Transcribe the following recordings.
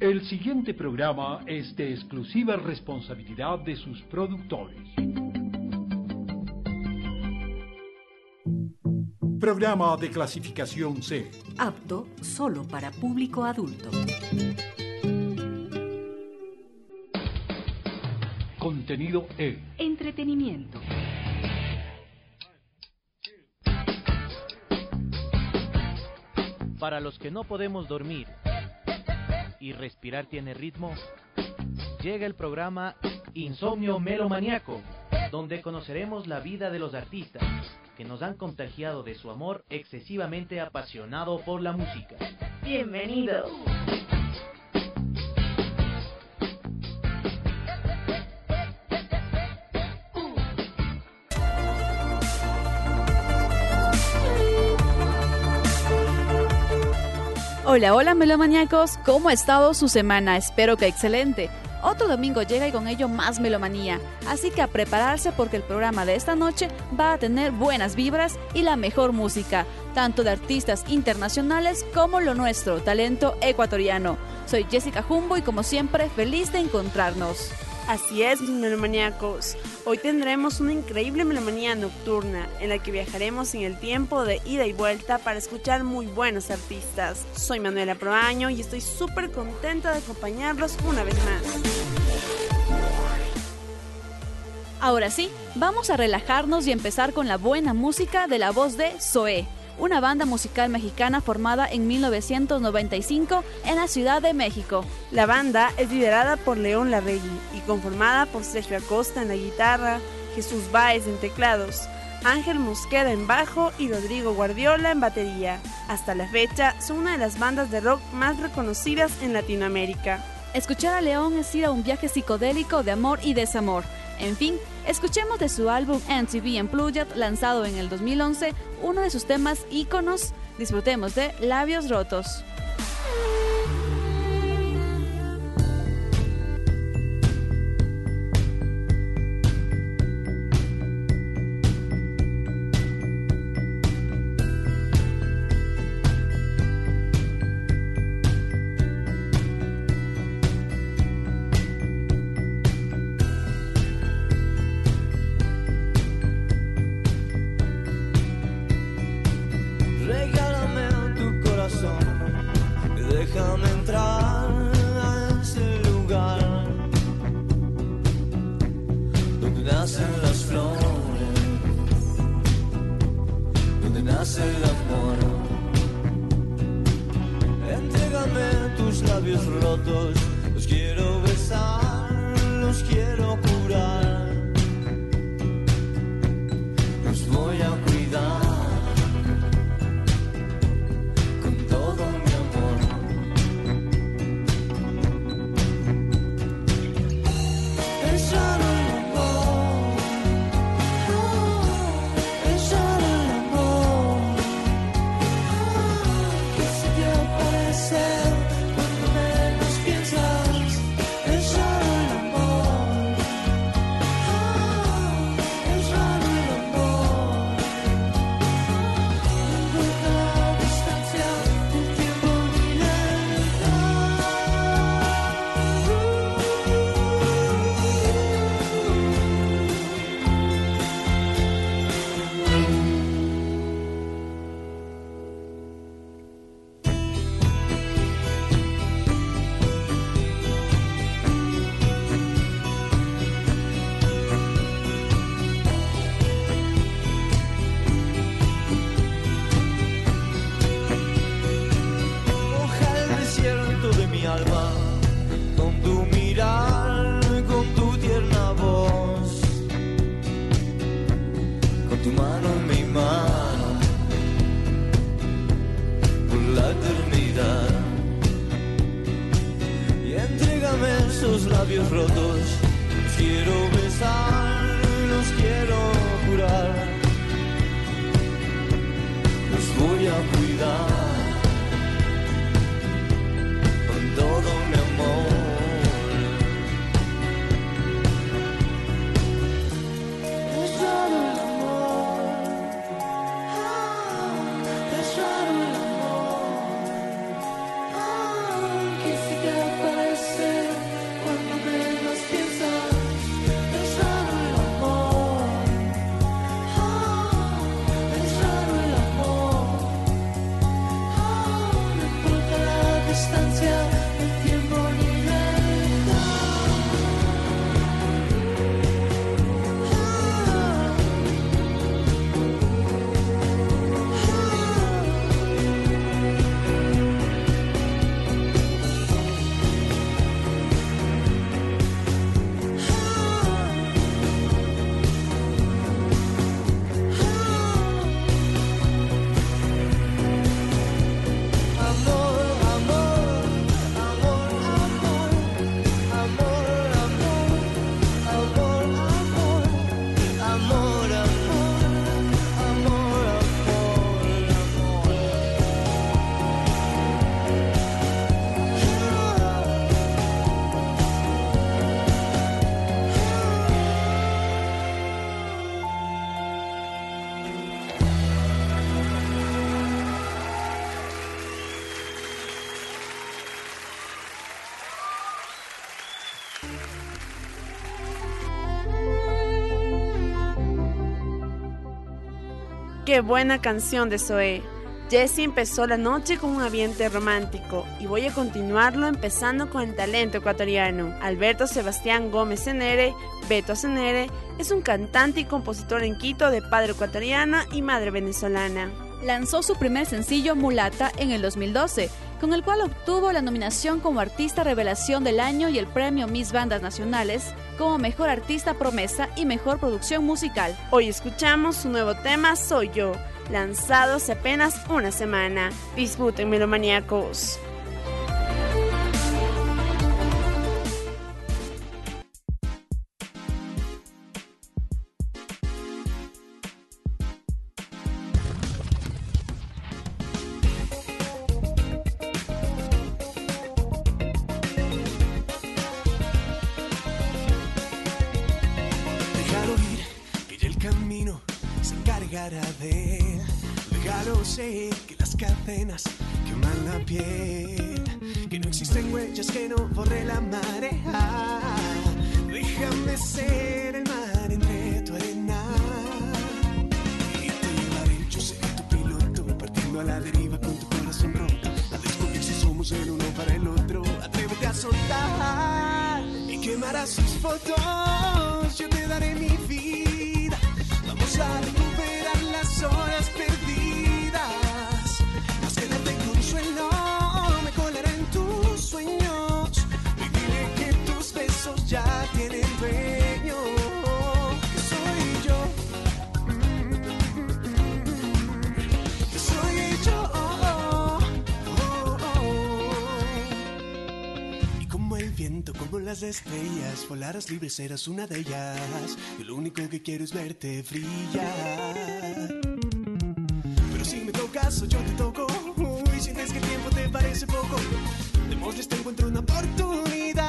El siguiente programa es de exclusiva responsabilidad de sus productores. Programa de clasificación C. Apto solo para público adulto. Contenido E. Entretenimiento. Para los que no podemos dormir y respirar tiene ritmo, llega el programa Insomnio Melomaniaco, donde conoceremos la vida de los artistas que nos han contagiado de su amor excesivamente apasionado por la música. Bienvenidos. Hola, hola melomaniacos, ¿cómo ha estado su semana? Espero que excelente. Otro domingo llega y con ello más melomanía, así que a prepararse porque el programa de esta noche va a tener buenas vibras y la mejor música, tanto de artistas internacionales como lo nuestro, talento ecuatoriano. Soy Jessica Jumbo y como siempre feliz de encontrarnos. Así es, mis melomaníacos. Hoy tendremos una increíble melomanía nocturna en la que viajaremos en el tiempo de ida y vuelta para escuchar muy buenos artistas. Soy Manuela Proaño y estoy súper contenta de acompañarlos una vez más. Ahora sí, vamos a relajarnos y empezar con la buena música de la voz de Zoé una banda musical mexicana formada en 1995 en la Ciudad de México. La banda es liderada por León Larregui y conformada por Sergio Acosta en la guitarra, Jesús Báez en teclados, Ángel Mosqueda en bajo y Rodrigo Guardiola en batería. Hasta la fecha son una de las bandas de rock más reconocidas en Latinoamérica. Escuchar a León es ir a un viaje psicodélico de amor y desamor. En fin, escuchemos de su álbum MTV Unplugged lanzado en el 2011 uno de sus temas íconos. Disfrutemos de Labios Rotos. Buena canción de Zoé. Jessie empezó la noche con un ambiente romántico y voy a continuarlo empezando con el talento ecuatoriano. Alberto Sebastián Gómez Cenere, Beto Cenere, es un cantante y compositor en Quito de padre ecuatoriano y madre venezolana. Lanzó su primer sencillo Mulata en el 2012, con el cual obtuvo la nominación como Artista Revelación del Año y el premio Miss Bandas Nacionales como Mejor Artista Promesa y Mejor Producción Musical. Hoy escuchamos su nuevo tema Soy Yo lanzado hace apenas una semana. Disfruten, melomaníacos. Encargará de. Déjalo sé que las cadenas queman la piel, que no existen huellas que no borre la marea. Déjame ser el mar entre tu arena y te llevaré. Yo seré tu piloto, partiendo a la deriva con tu corazón roto. A descubrir si somos el uno para el otro. Atrévete a soltar y quemarás sus fotos. Las horas perdidas. Búsqueda de consuelo, me colaré en tus sueños. Y dile que tus besos ya tienen dueño. Que soy yo. Que soy yo. Y como el viento, como las estrellas, volarás libre, serás una de ellas. Y lo único que quiero es verte brillar. Pero si me tocas o yo te toco, y sientes que el tiempo te parece poco, démosle este encuentro una oportunidad.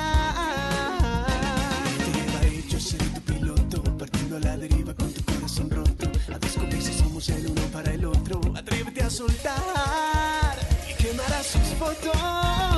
Te llevaré, yo seré tu piloto, partiendo a la deriva con tu corazón roto. A descubrir si somos el uno para el otro. Atrévete a soltar y quemarás sus fotos.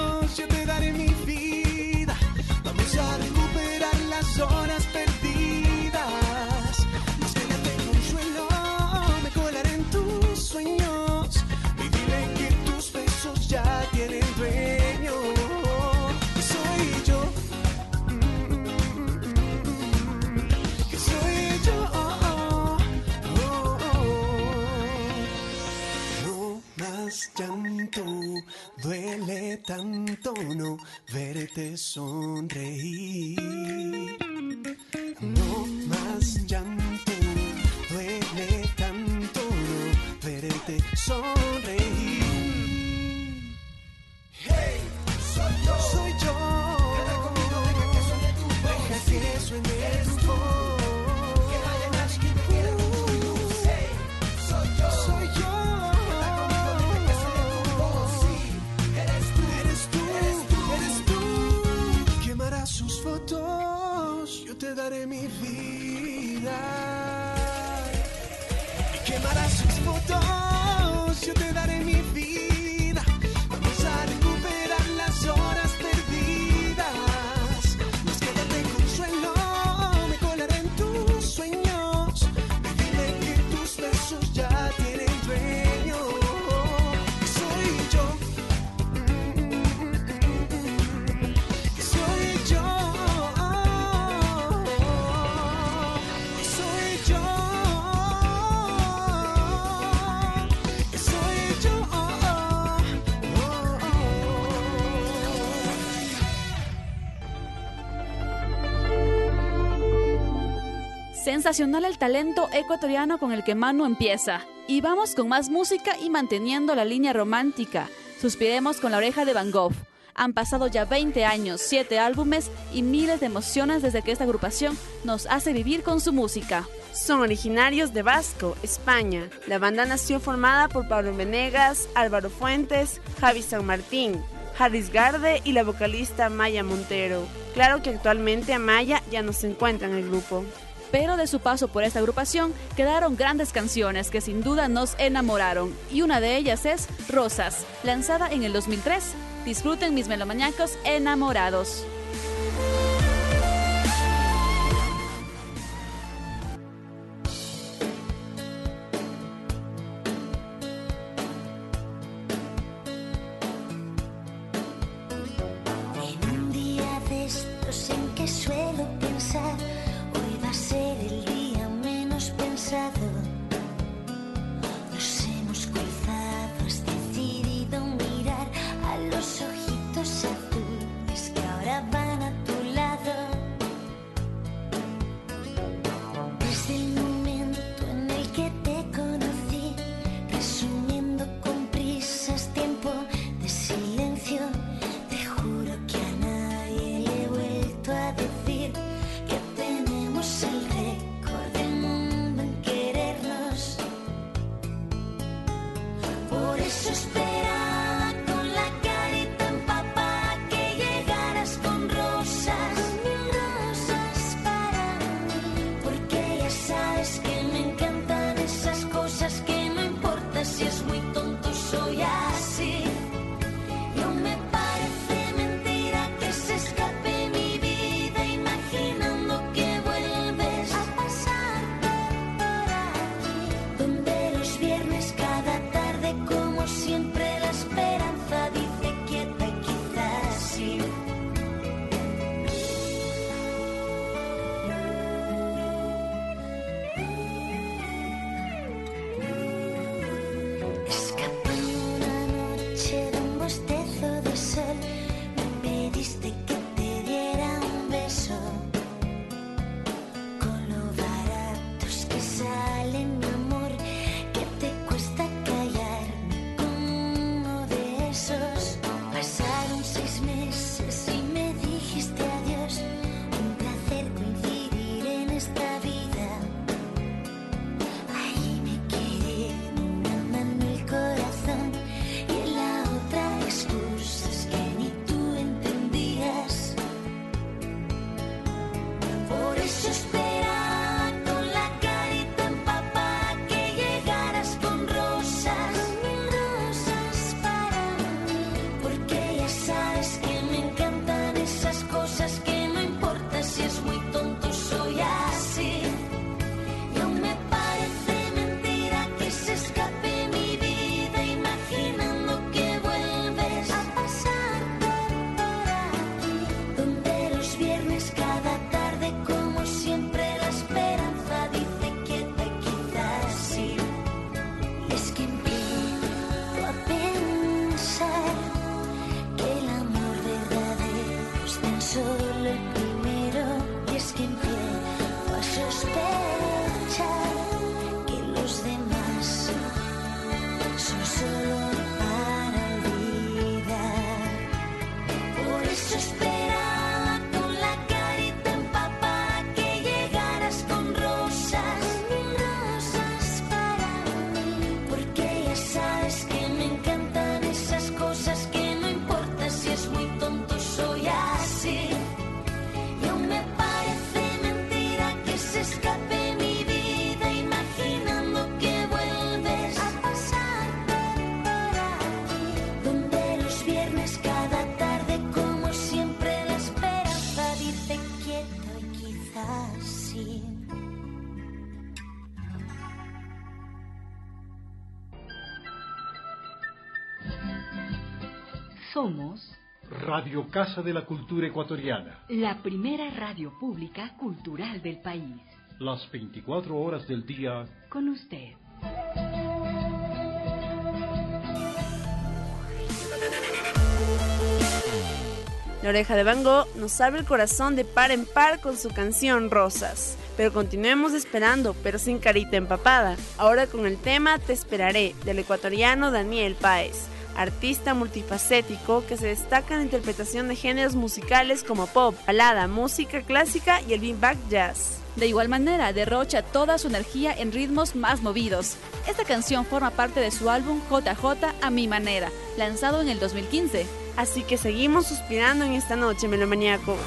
Verte Sensacional el talento ecuatoriano con el que Manu empieza. Y vamos con más música y manteniendo la línea romántica. Suspiremos con la oreja de Van Gogh. Han pasado ya 20 años, 7 álbumes y miles de emociones desde que esta agrupación nos hace vivir con su música. Son originarios de Vasco, España. La banda nació formada por Pablo Venegas, Álvaro Fuentes, Javi San Martín, Harris Garde y la vocalista Maya Montero. Claro que actualmente Amaya ya no se encuentra en el grupo. Pero de su paso por esta agrupación quedaron grandes canciones que sin duda nos enamoraron. Y una de ellas es Rosas, lanzada en el 2003. Disfruten mis melomaníacos enamorados. gracias muy Radio Casa de la Cultura Ecuatoriana. La primera radio pública cultural del país. Las 24 horas del día. Con usted. La oreja de Van Gogh nos abre el corazón de par en par con su canción Rosas. Pero continuemos esperando, pero sin carita empapada. Ahora con el tema Te esperaré, del ecuatoriano Daniel Páez artista multifacético que se destaca en la interpretación de géneros musicales como pop, balada, música clásica y el beatback jazz. De igual manera, derrocha toda su energía en ritmos más movidos. Esta canción forma parte de su álbum JJ a mi manera, lanzado en el 2015. Así que seguimos suspirando en esta noche, melomaníacos.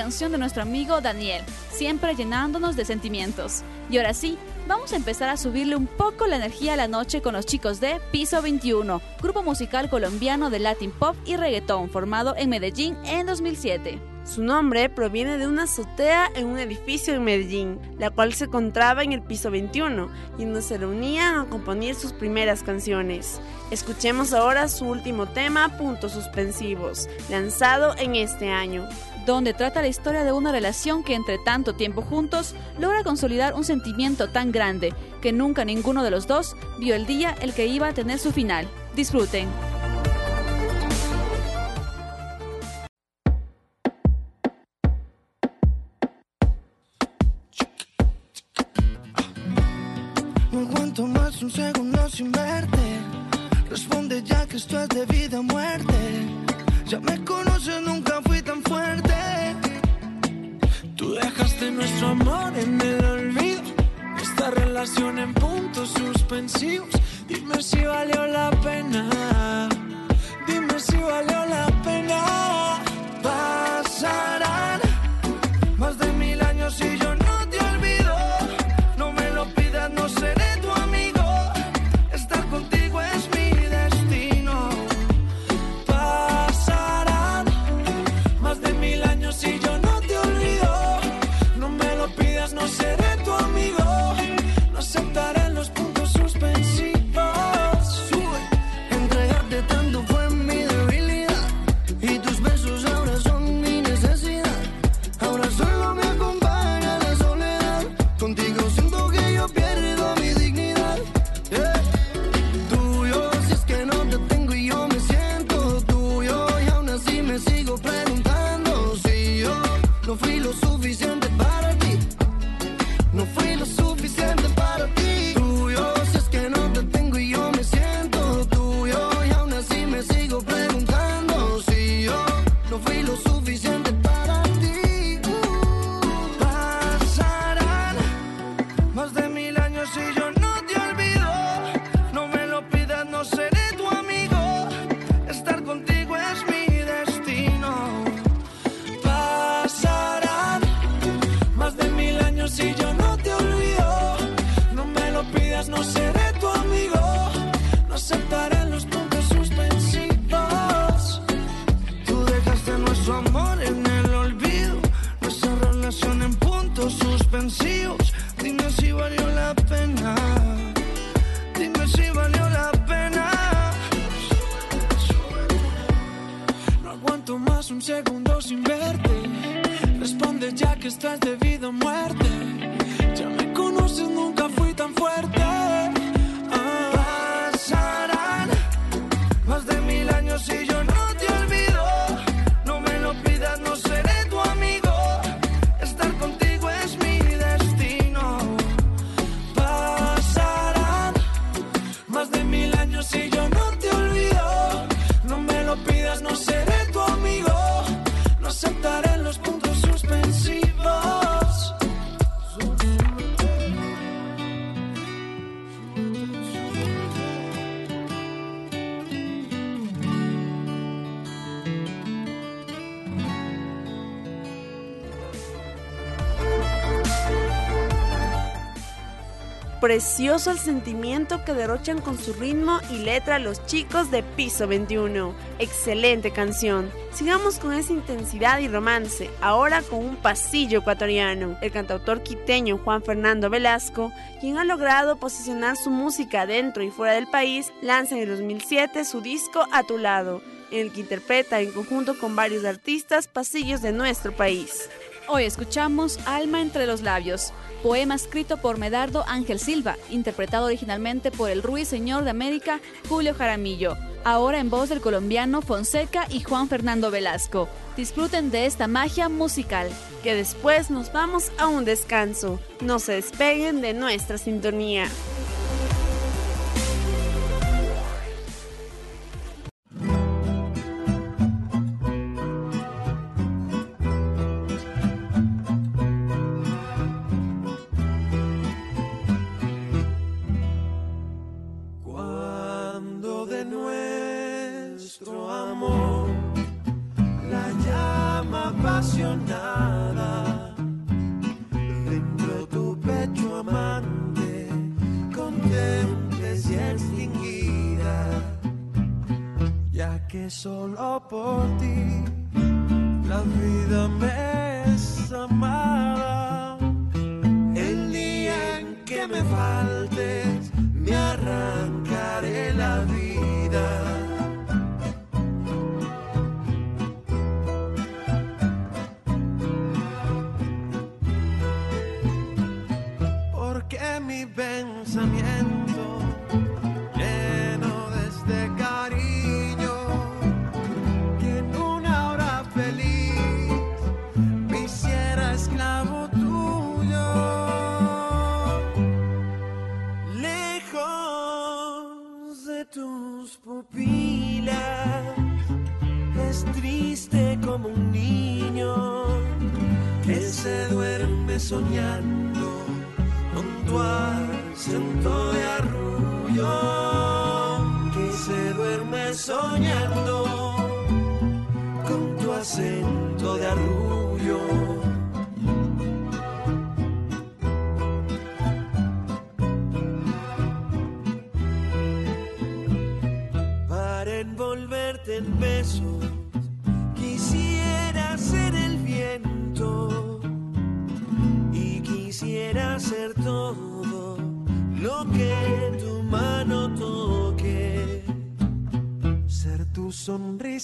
Canción de nuestro amigo Daniel, siempre llenándonos de sentimientos. Y ahora sí, vamos a empezar a subirle un poco la energía a la noche con los chicos de Piso 21, grupo musical colombiano de Latin Pop y Reggaetón formado en Medellín en 2007. Su nombre proviene de una azotea en un edificio en Medellín, la cual se encontraba en el piso 21 y donde se reunían a componer sus primeras canciones. Escuchemos ahora su último tema, Puntos Suspensivos, lanzado en este año. donde trata la historia de una relación que entre tanto tiempo juntos logra consolidar un sentimiento tan grande que nunca ninguno de los dos vio el día el que iba a tener su final. Disfruten. Un segundo sin verte. Responde ya que esto es de vida o muerte. Ya me conoces, nunca fui tan fuerte. Tú dejaste nuestro amor en el olvido. Esta relación en puntos suspensivos. Dime si valió la pena. Dime si valió la pena. Precioso el sentimiento que derrochan con su ritmo y letra los chicos de Piso 21. Excelente canción. Sigamos con esa intensidad y romance, ahora con un pasillo ecuatoriano. El cantautor quiteño Juan Fernando Velasco, quien ha logrado posicionar su música dentro y fuera del país, lanza en el 2007 su disco A tu lado, en el que interpreta en conjunto con varios artistas pasillos de nuestro país. Hoy escuchamos Alma entre los labios, poema escrito por Medardo Ángel Silva, interpretado originalmente por el ruiseñor de América Julio Jaramillo, ahora en voz del colombiano Fonseca y Juan Fernando Velasco. Disfruten de esta magia musical. Que después nos vamos a un descanso. No se despeguen de nuestra sintonía. Dentro tu pecho amante contemples y extinguida, ya que solo por ti la vida me es amada. El día en que me faltes,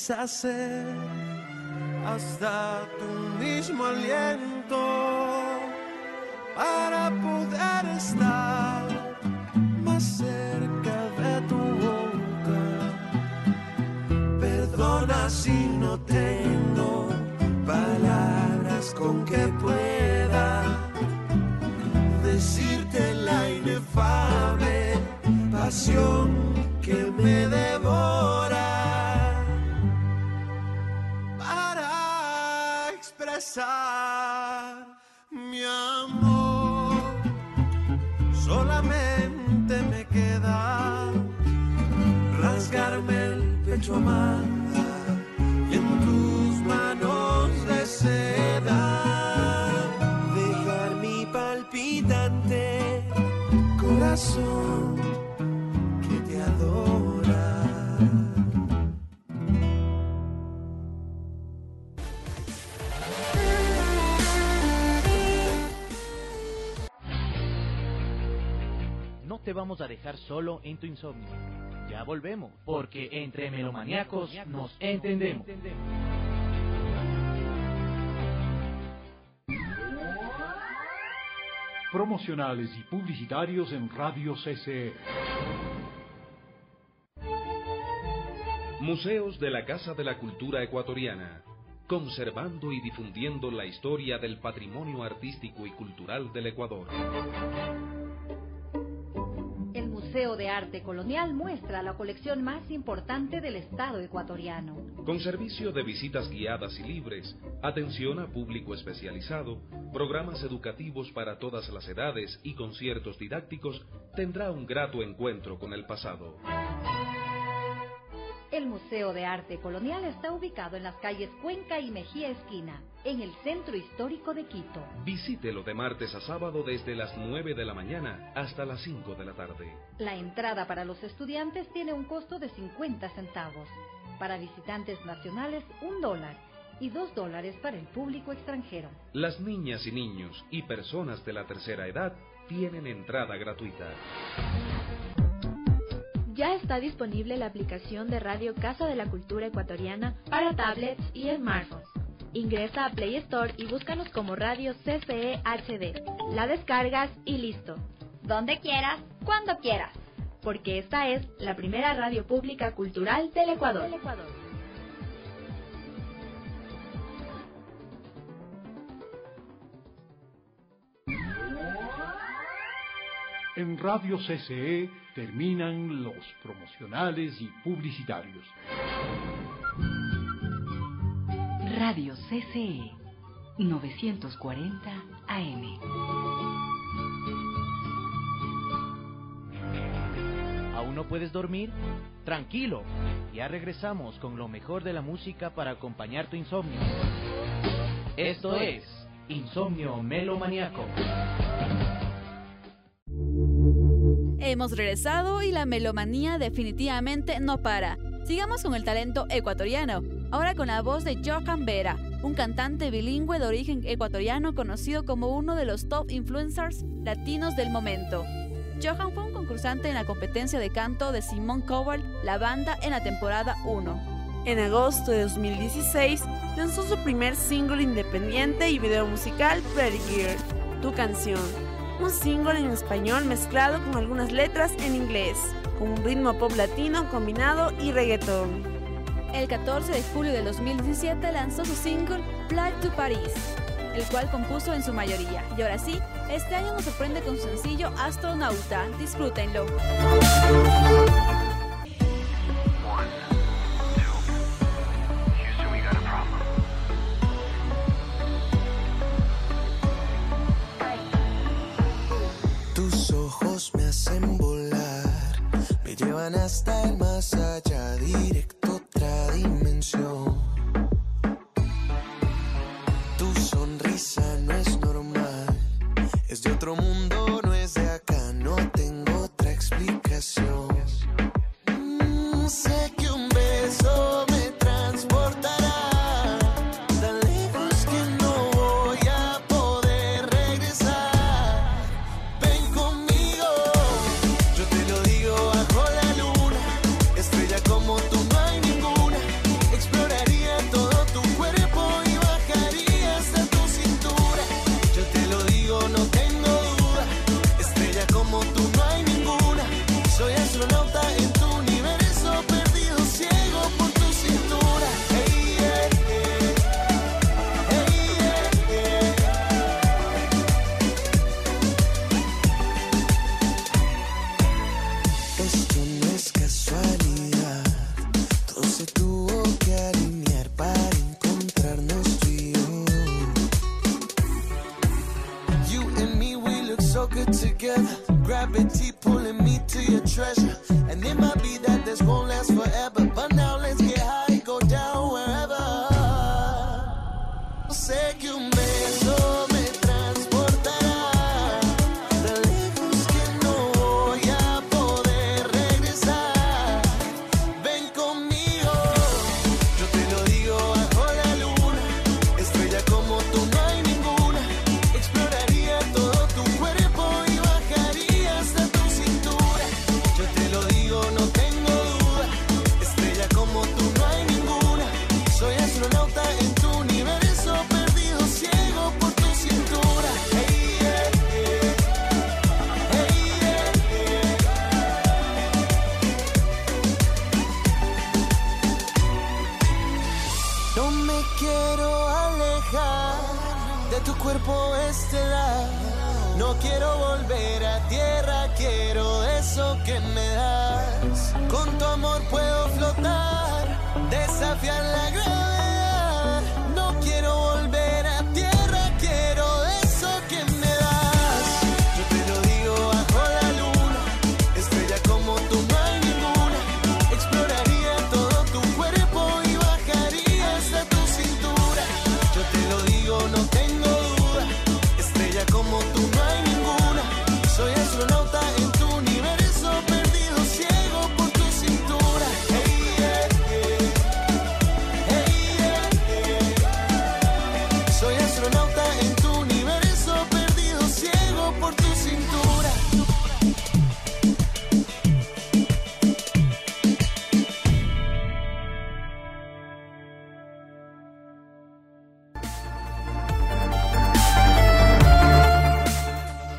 ser hasta tu mismo aliento para poder estar más cerca de tu boca. Perdona si no tengo palabras con que pueda decirte la inefable pasión que me devora mi amor. Solamente me queda rasgarme el pecho amada y en tus manos de seda dejar mi palpitante corazón te vamos a dejar solo en tu insomnio. Ya volvemos, porque entre melomaníacos nos entendemos. promocionales y publicitarios en Radio CCE. Museos de la Casa de la Cultura Ecuatoriana, conservando y difundiendo la historia del patrimonio artístico y cultural del Ecuador. Museo de Arte Colonial muestra la colección más importante del Estado ecuatoriano. Con servicio de visitas guiadas y libres, atención a público especializado, programas educativos para todas las edades y conciertos didácticos, tendrá un grato encuentro con el pasado. El Museo de Arte Colonial está ubicado en las calles Cuenca y Mejía Esquina, en el centro histórico de Quito. Visítelo de martes a sábado desde las 9 de la mañana hasta las 5 de la tarde. La entrada para los estudiantes tiene un costo de 50 centavos. Para visitantes nacionales, un dólar y dos dólares para el público extranjero. Las niñas y niños y personas de la tercera edad tienen entrada gratuita. Ya está disponible la aplicación de Radio Casa de la Cultura Ecuatoriana para tablets y smartphones. Ingresa a Play Store y búscanos como Radio CCE HD. La descargas y listo. Donde quieras, cuando quieras. Porque esta es la primera radio pública cultural del Ecuador. En Radio CCE terminan los promocionales y publicitarios. Radio CCE 940 AM. ¿Aún no puedes dormir? Tranquilo, ya regresamos con lo mejor de la música para acompañar tu insomnio. Esto es Insomnio Melomaniaco. Hemos regresado y la melomanía definitivamente no para. Sigamos con el talento ecuatoriano, ahora con la voz de Johan Vera, un cantante bilingüe de origen ecuatoriano conocido como uno de los top influencers latinos del momento. Johan fue un concursante en la competencia de canto de Simon Cowell, la banda, en la temporada 1. En agosto de 2016 lanzó su primer single independiente y video musical Pretty Girl, Tu canción, un single en español mezclado con algunas letras en inglés, con un ritmo pop latino combinado y reggaetón. El 14 de julio de 2017 lanzó su single Fly to Paris, el cual compuso en su mayoría. Y ahora sí, este año nos sorprende con su sencillo Astronauta. Disfrútenlo. Hasta el más allá,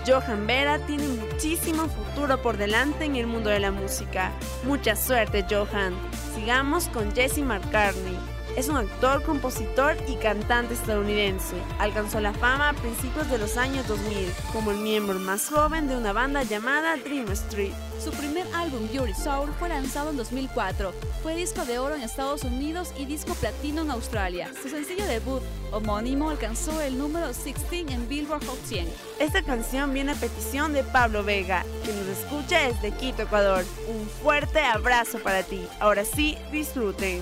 Johan Vera tiene muchísimo futuro por delante en el mundo de la música. Mucha suerte, Johan. Sigamos con Jesse McCartney. Es un actor, compositor y cantante estadounidense. Alcanzó la fama a principios de los años 2000 como el miembro más joven de una banda llamada Dream Street. Su primer álbum, Your Soul, fue lanzado en 2004. Fue disco de oro en Estados Unidos y disco platino en Australia. Su sencillo debut, homónimo, alcanzó el número 16 en Billboard Hot 100. Esta canción viene a petición de Pablo Vega, que nos escucha desde Quito, Ecuador. Un fuerte abrazo para ti. Ahora sí, disfruten.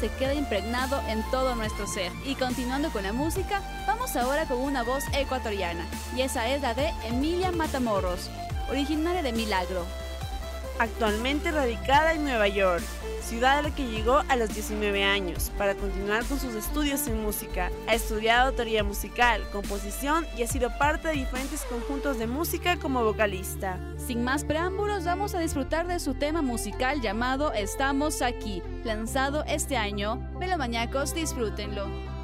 Se queda impregnado en todo nuestro ser. Y continuando con la música, vamos ahora con una voz ecuatoriana, y esa es la de Emilia Matamorros, originaria de Milagro. Actualmente radicada en Nueva York, ciudad a la que llegó a los 19 años para continuar con sus estudios en música. Ha estudiado teoría musical, composición y ha sido parte de diferentes conjuntos de música como vocalista. Sin más preámbulos, vamos a disfrutar de su tema musical llamado Estamos aquí, lanzado este año. Melomaniacos, disfrútenlo.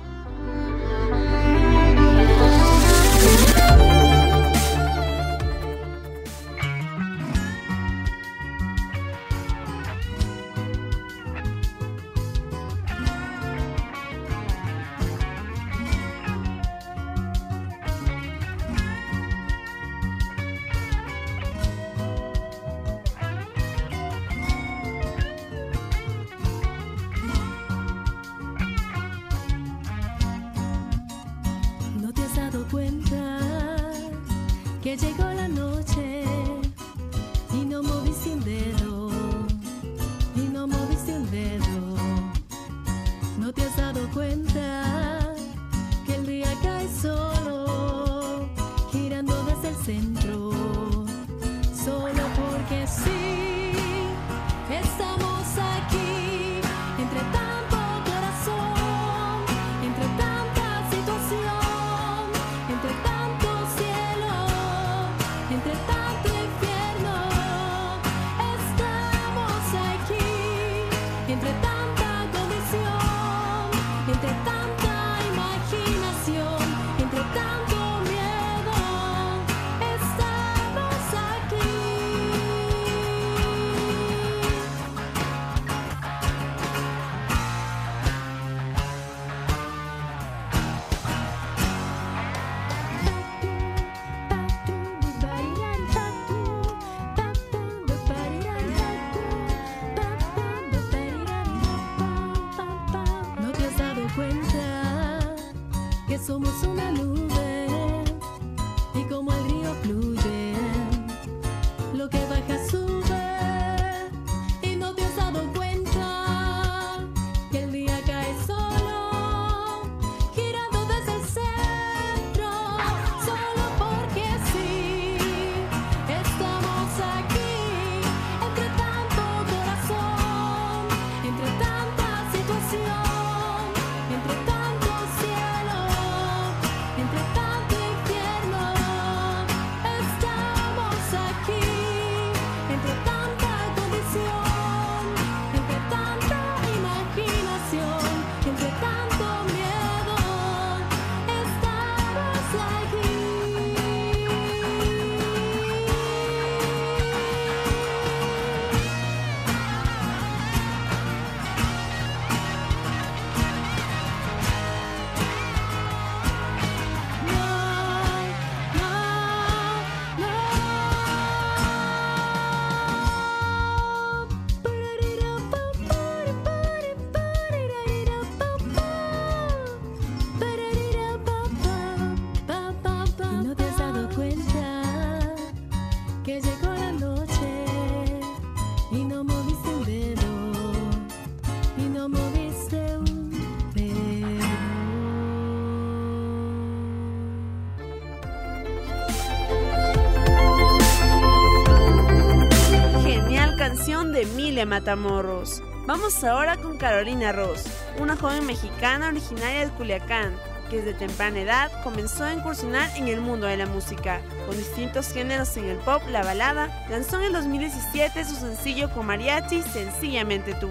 Matamorros. Vamos ahora con Carolina Ross, una joven mexicana originaria de Culiacán, que desde temprana edad comenzó a incursionar en el mundo de la música. Con distintos géneros en el pop, la balada, lanzó en el 2017 su sencillo con mariachi Sencillamente tú.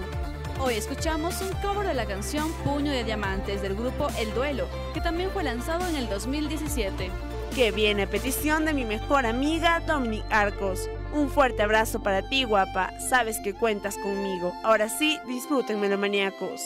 Hoy escuchamos un cover de la canción Puño de Diamantes del grupo El Duelo, que también fue lanzado en el 2017. Que viene a petición de mi mejor amiga Dominic Arcos. Un fuerte abrazo para ti, guapa. Sabes que cuentas conmigo. Ahora sí, disfruten, melomaníacos.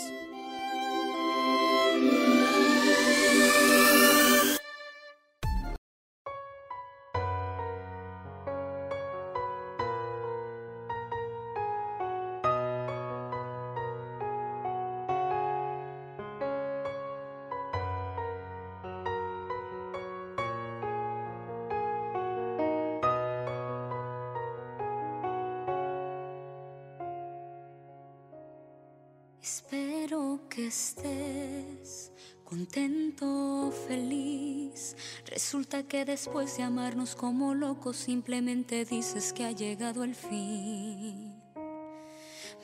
Espero que estés contento, feliz. Resulta que después de amarnos como locos simplemente dices que ha llegado el fin.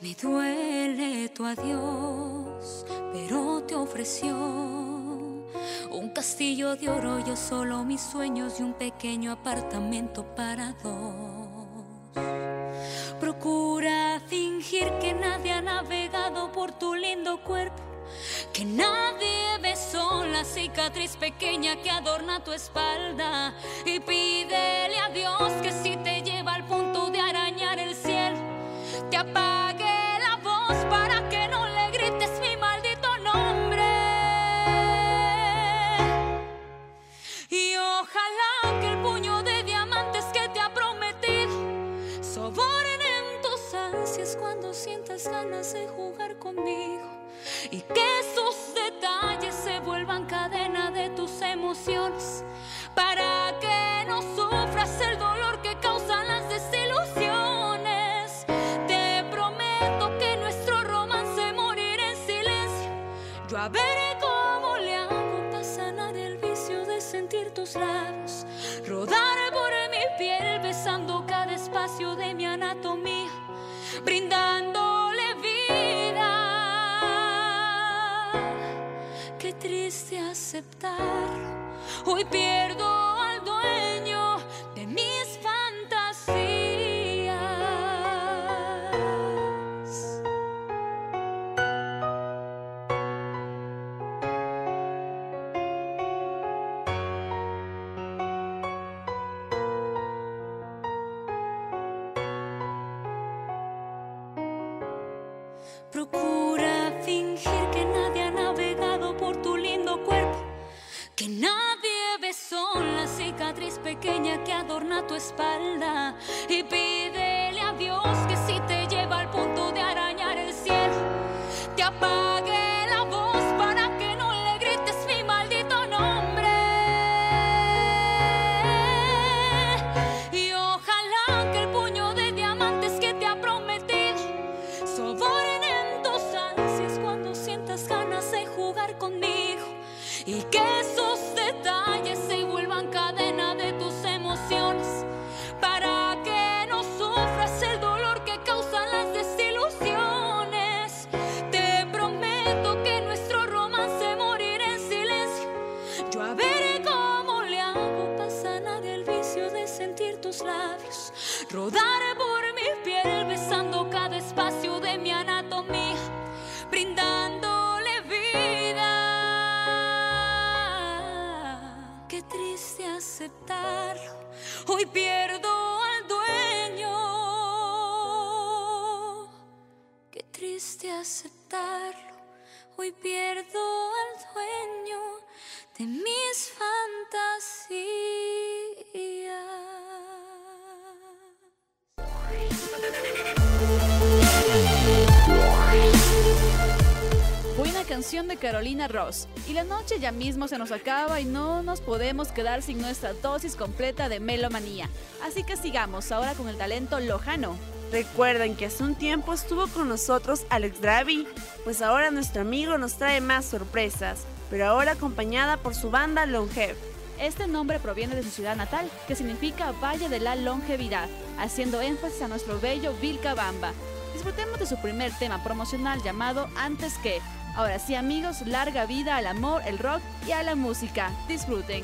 Me duele tu adiós, pero te ofreció un castillo de oro, yo solo mis sueños y un pequeño apartamento para dos. Procura fingir que nadie ha navegado por tu lindo cuerpo, que nadie besó la cicatriz pequeña que adorna tu espalda y pídele a Dios que si te lleva al punto de arañar el cielo, te apague ganas de jugar conmigo. Y que sus detalles se vuelvan cadena de tus emociones para que no sufras el dolor que causan las desilusiones. Te prometo que nuestro romance morirá en silencio. Yo a veré cómo le hago para sanar el vicio de sentir tus labios, rodar por mi piel besando cada espacio de mi anatomía, triste aceptar. Hoy pierdo al dueño de mis Buena canción de Carolina Ross. Y la noche ya mismo se nos acaba y no nos podemos quedar sin nuestra dosis completa de melomanía. Así que sigamos ahora con el talento lojano. Recuerden que hace un tiempo estuvo con nosotros Alex Dravi, pues ahora nuestro amigo nos trae más sorpresas, pero ahora acompañada por su banda Longev. Este nombre proviene de su ciudad natal, que significa Valle de la Longevidad, haciendo énfasis a nuestro bello Vilcabamba. Disfrutemos de su primer tema promocional llamado Antes que. Ahora sí amigos, larga vida al amor, el rock y a la música. Disfruten.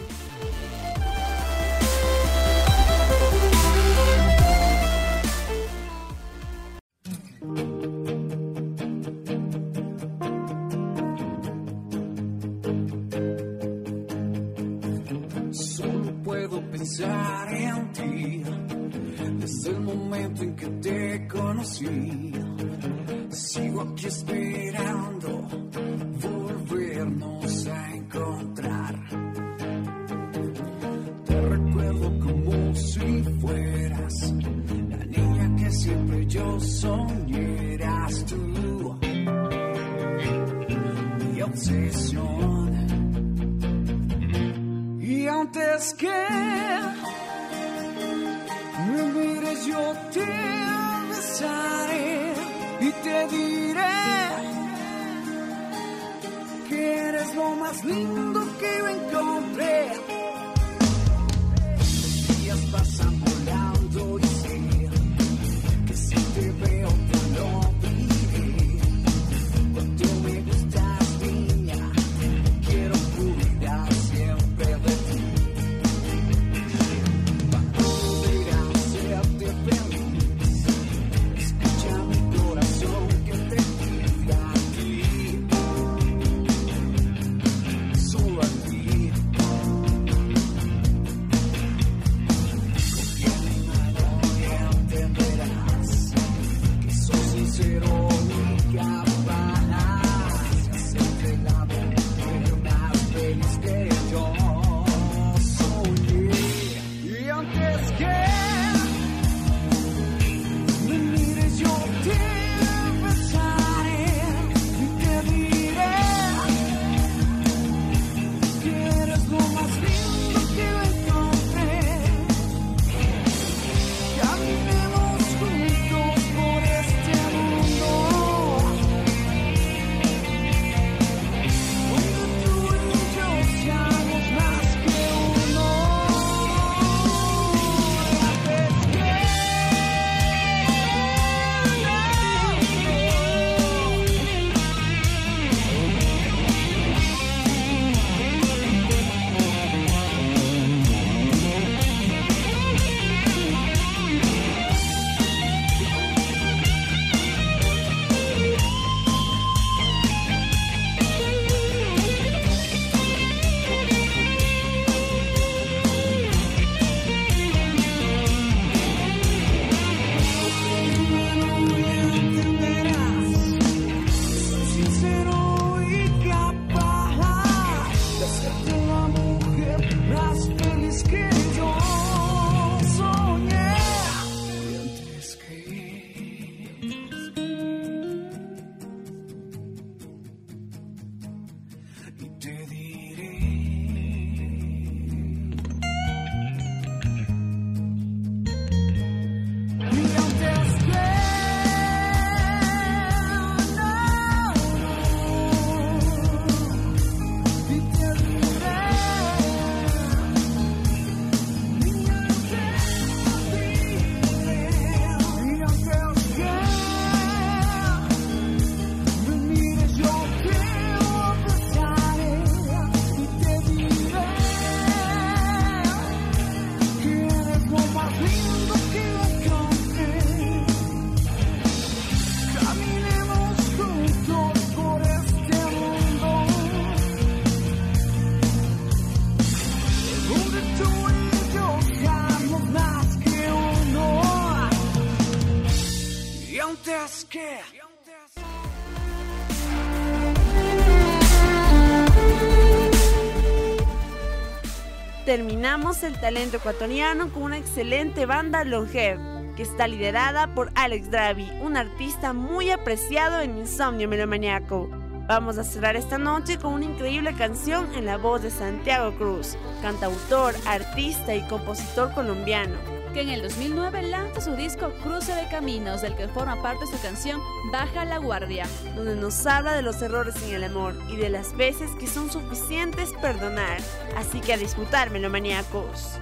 Terminamos el talento ecuatoriano con una excelente banda Longev, que está liderada por Alex Dravi, un artista muy apreciado en Insomnio Melomaniaco. Vamos a cerrar esta noche con una increíble canción en la voz de Santiago Cruz, cantautor, artista y compositor colombiano. En el 2009 lanza su disco Cruce de Caminos, del que forma parte su canción Baja la Guardia. donde nos habla de los errores en el amor y de las veces que son suficientes perdonar. Así que a disfrutar, melomaniacos.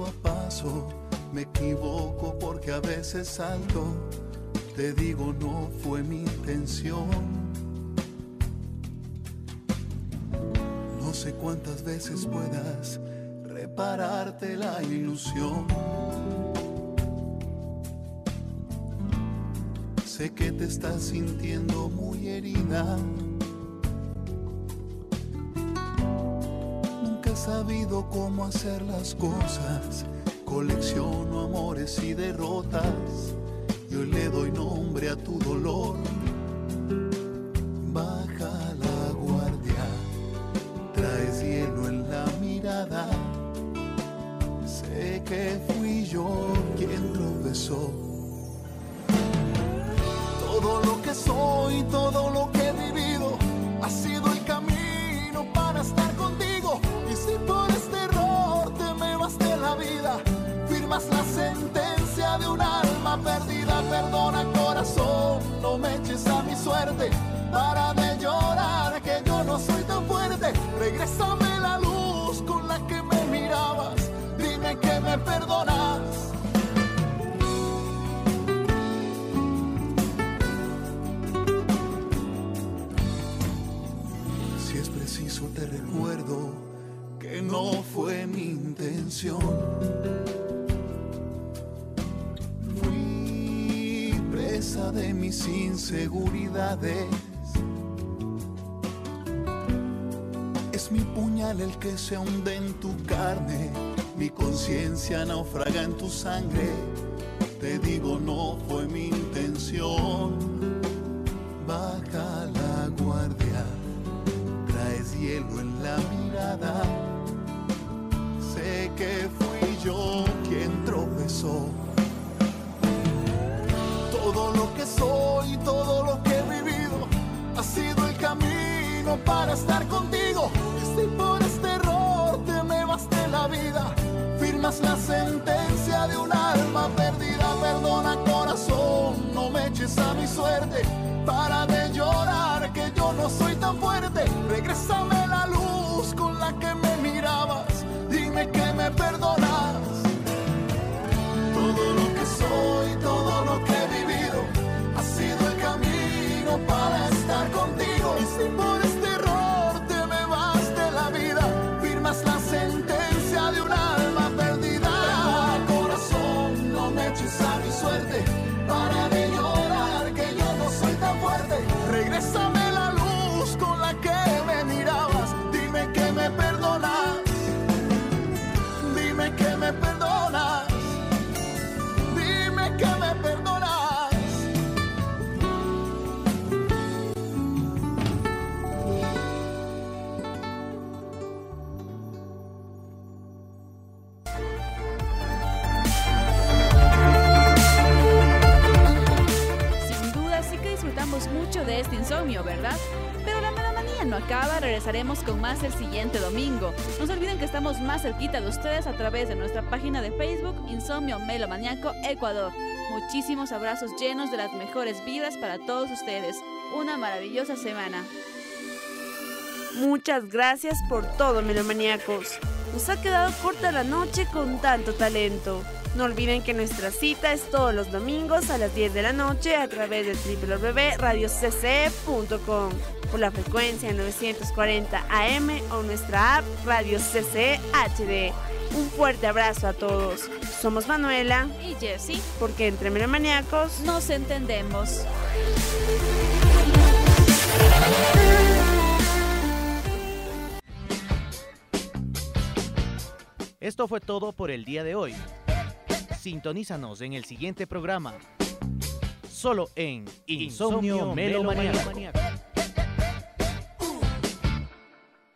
Paso a paso. Me equivoco porque a veces salto. Te digo no fue mi intención. No sé cuántas veces puedas repararte la ilusión. Sé que te estás sintiendo muy herida. Sabido cómo hacer las cosas Colecciono amores y derrotas y hoy le doy nombre a tu dolor. Me perdonas. Si es preciso te recuerdo que no fue mi intención. Fui presa de mis inseguridades. Es mi puñal el que se hunde en tu carne, mi conciencia naufraga en tu sangre. Te digo, no fue mi intención. Baja la guardia traes hielo en la mirada. Sé que fui yo quien tropezó. Todo lo que soy, todo lo que he vivido, ha sido el camino para estar contigo. La sentencia de un alma perdida. Perdona corazón, no me eches a mi suerte. Para de llorar, que yo no soy tan fuerte. Regrésame la luz con la que me mirabas. Dime que me perdonas. El siguiente domingo. No se olviden que estamos más cerquita de ustedes a través de nuestra página de Facebook Insomnio Melomaniaco Ecuador. Muchísimos abrazos llenos de las mejores vibras para todos ustedes. Una maravillosa semana. Muchas gracias por todo, melomaníacos. Nos ha quedado corta la noche con tanto talento. No olviden que nuestra cita es todos los domingos a las 10 de la noche a través de www.radiocce.com por la frecuencia 940 AM o nuestra app Radio CCE HD. Un fuerte abrazo a todos. Somos Manuela y Jessie, porque entre melomaníacos nos entendemos. Esto fue todo por el día de hoy. Sintonízanos en el siguiente programa. Solo en Insomnio, Insomnio Melomaniaco. Melomaniaco.